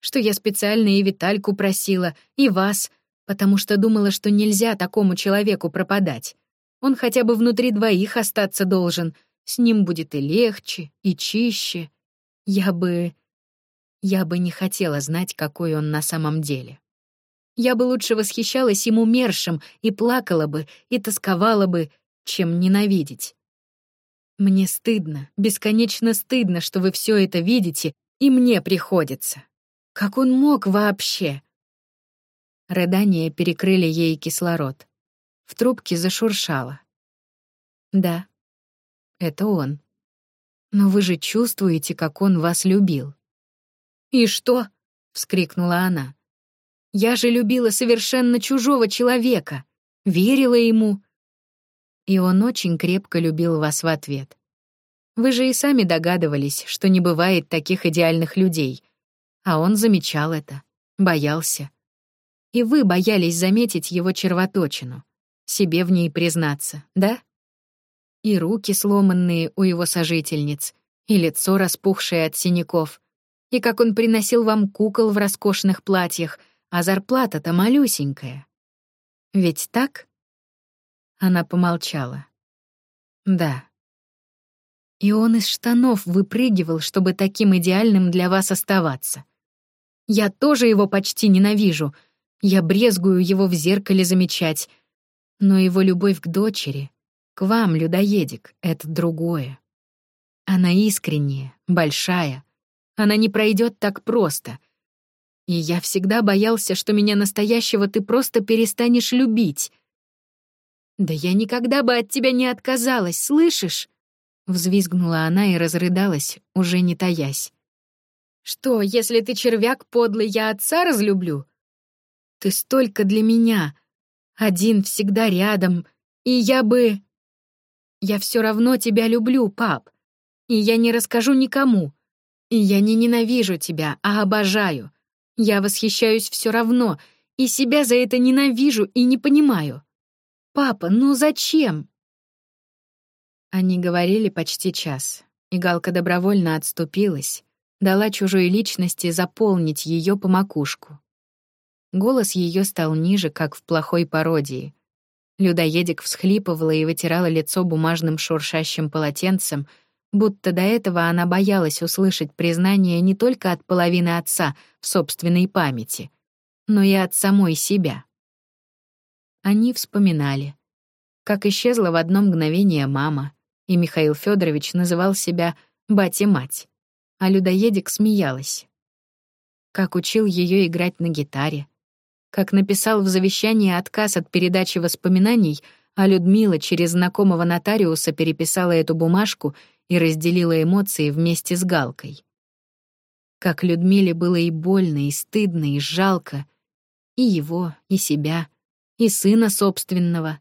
S1: Что я специально и Витальку просила, и вас, потому что думала, что нельзя такому человеку пропадать. Он хотя бы внутри двоих остаться должен. С ним будет и легче, и чище. Я бы... Я бы не хотела знать, какой он на самом деле. Я бы лучше восхищалась ему мершем и плакала бы, и тосковала бы, чем ненавидеть. Мне стыдно, бесконечно стыдно, что вы все это видите, и мне приходится. Как он мог вообще? Рыдания перекрыли ей кислород. В трубке зашуршало. Да, это он. Но вы же чувствуете, как он вас любил. «И что?» — вскрикнула она. «Я же любила совершенно чужого человека, верила ему». И он очень крепко любил вас в ответ. Вы же и сами догадывались, что не бывает таких идеальных людей. А он замечал это, боялся. И вы боялись заметить его червоточину себе в ней признаться, да? И руки сломанные у его сожительниц, и лицо распухшее от синяков. И как он приносил вам кукол в роскошных платьях, а зарплата-то малюсенькая. Ведь так? Она помолчала. Да. И он из штанов выпрыгивал, чтобы таким идеальным для вас оставаться. Я тоже его почти ненавижу. Я брезгую его в зеркале замечать. Но его любовь к дочери, к вам, людоедик, — это другое. Она искренняя, большая. Она не пройдет так просто. И я всегда боялся, что меня настоящего ты просто перестанешь любить. «Да я никогда бы от тебя не отказалась, слышишь?» Взвизгнула она и разрыдалась, уже не таясь. «Что, если ты червяк подлый, я отца разлюблю? Ты столько для меня. Один всегда рядом. И я бы... Я все равно тебя люблю, пап. И я не расскажу никому. И я не ненавижу тебя, а обожаю. Я восхищаюсь все равно, и себя за это ненавижу и не понимаю. Папа, ну зачем? Они говорили почти час, и Галка добровольно отступилась, дала чужой личности заполнить ее по макушку. Голос ее стал ниже, как в плохой пародии. Людоедик всхлипывала и вытирала лицо бумажным шуршащим полотенцем, будто до этого она боялась услышать признание не только от половины отца в собственной памяти, но и от самой себя. Они вспоминали, как исчезла в одно мгновение мама, и Михаил Федорович называл себя «батя-мать», а людоедик смеялась. Как учил ее играть на гитаре, как написал в завещании отказ от передачи воспоминаний, а Людмила через знакомого нотариуса переписала эту бумажку и разделила эмоции вместе с Галкой. Как Людмиле было и больно, и стыдно, и жалко. И его, и себя, и сына собственного.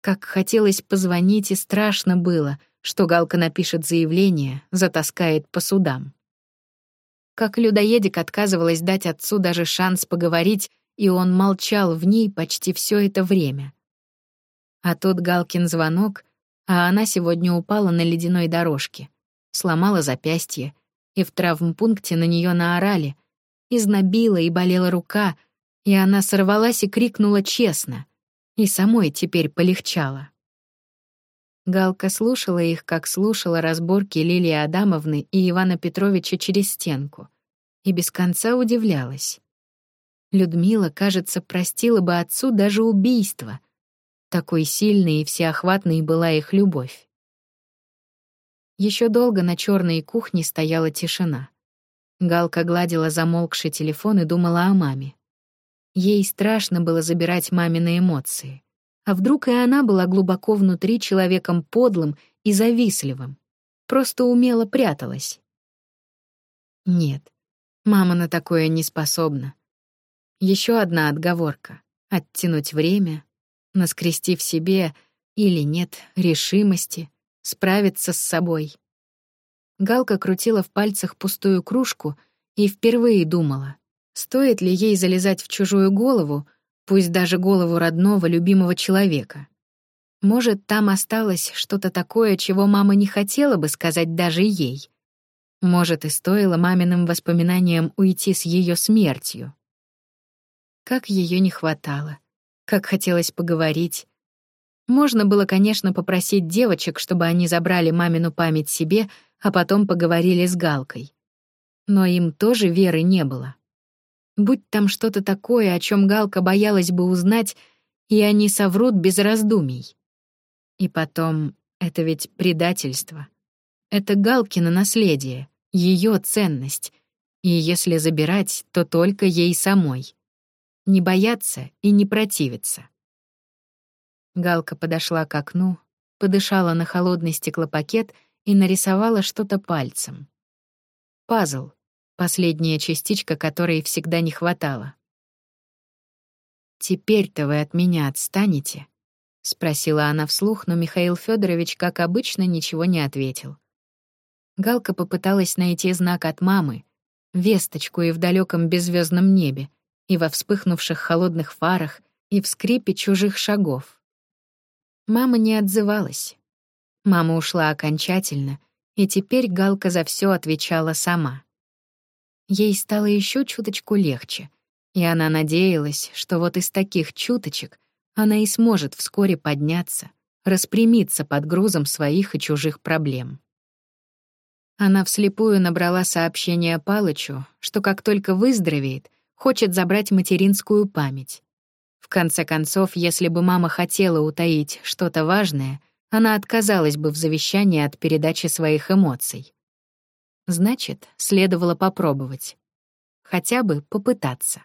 S1: Как хотелось позвонить, и страшно было, что Галка напишет заявление, затаскает по судам. Как людоедик отказывалась дать отцу даже шанс поговорить и он молчал в ней почти все это время. А тут Галкин звонок, а она сегодня упала на ледяной дорожке, сломала запястье, и в травмпункте на нее наорали, изнобила и болела рука, и она сорвалась и крикнула честно, и самой теперь полегчало. Галка слушала их, как слушала разборки Лилии Адамовны и Ивана Петровича через стенку, и без конца удивлялась. Людмила, кажется, простила бы отцу даже убийство. Такой сильной и всеохватной была их любовь. Еще долго на черной кухне стояла тишина. Галка гладила замолкший телефон и думала о маме. Ей страшно было забирать мамины эмоции. А вдруг и она была глубоко внутри человеком подлым и завистливым, просто умело пряталась. Нет, мама на такое не способна. Еще одна отговорка — оттянуть время, наскрести в себе или нет решимости, справиться с собой. Галка крутила в пальцах пустую кружку и впервые думала, стоит ли ей залезать в чужую голову, пусть даже голову родного, любимого человека. Может, там осталось что-то такое, чего мама не хотела бы сказать даже ей. Может, и стоило маминым воспоминаниям уйти с ее смертью. Как ее не хватало. Как хотелось поговорить. Можно было, конечно, попросить девочек, чтобы они забрали мамину память себе, а потом поговорили с Галкой. Но им тоже веры не было. Будь там что-то такое, о чем Галка боялась бы узнать, и они соврут без раздумий. И потом, это ведь предательство. Это Галкино наследие, ее ценность. И если забирать, то только ей самой не бояться и не противиться. Галка подошла к окну, подышала на холодный стеклопакет и нарисовала что-то пальцем. Пазл, последняя частичка которой всегда не хватало. «Теперь-то вы от меня отстанете?» — спросила она вслух, но Михаил Федорович, как обычно, ничего не ответил. Галка попыталась найти знак от мамы, весточку и в далеком беззвездном небе, и во вспыхнувших холодных фарах, и в скрипе чужих шагов. Мама не отзывалась. Мама ушла окончательно, и теперь Галка за все отвечала сама. ей стало еще чуточку легче, и она надеялась, что вот из таких чуточек она и сможет вскоре подняться, распрямиться под грузом своих и чужих проблем. Она вслепую набрала сообщение Палычу, что как только выздоровеет, хочет забрать материнскую память. В конце концов, если бы мама хотела утаить что-то важное, она отказалась бы в завещании от передачи своих эмоций. Значит, следовало попробовать. Хотя бы попытаться.